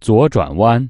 左转弯。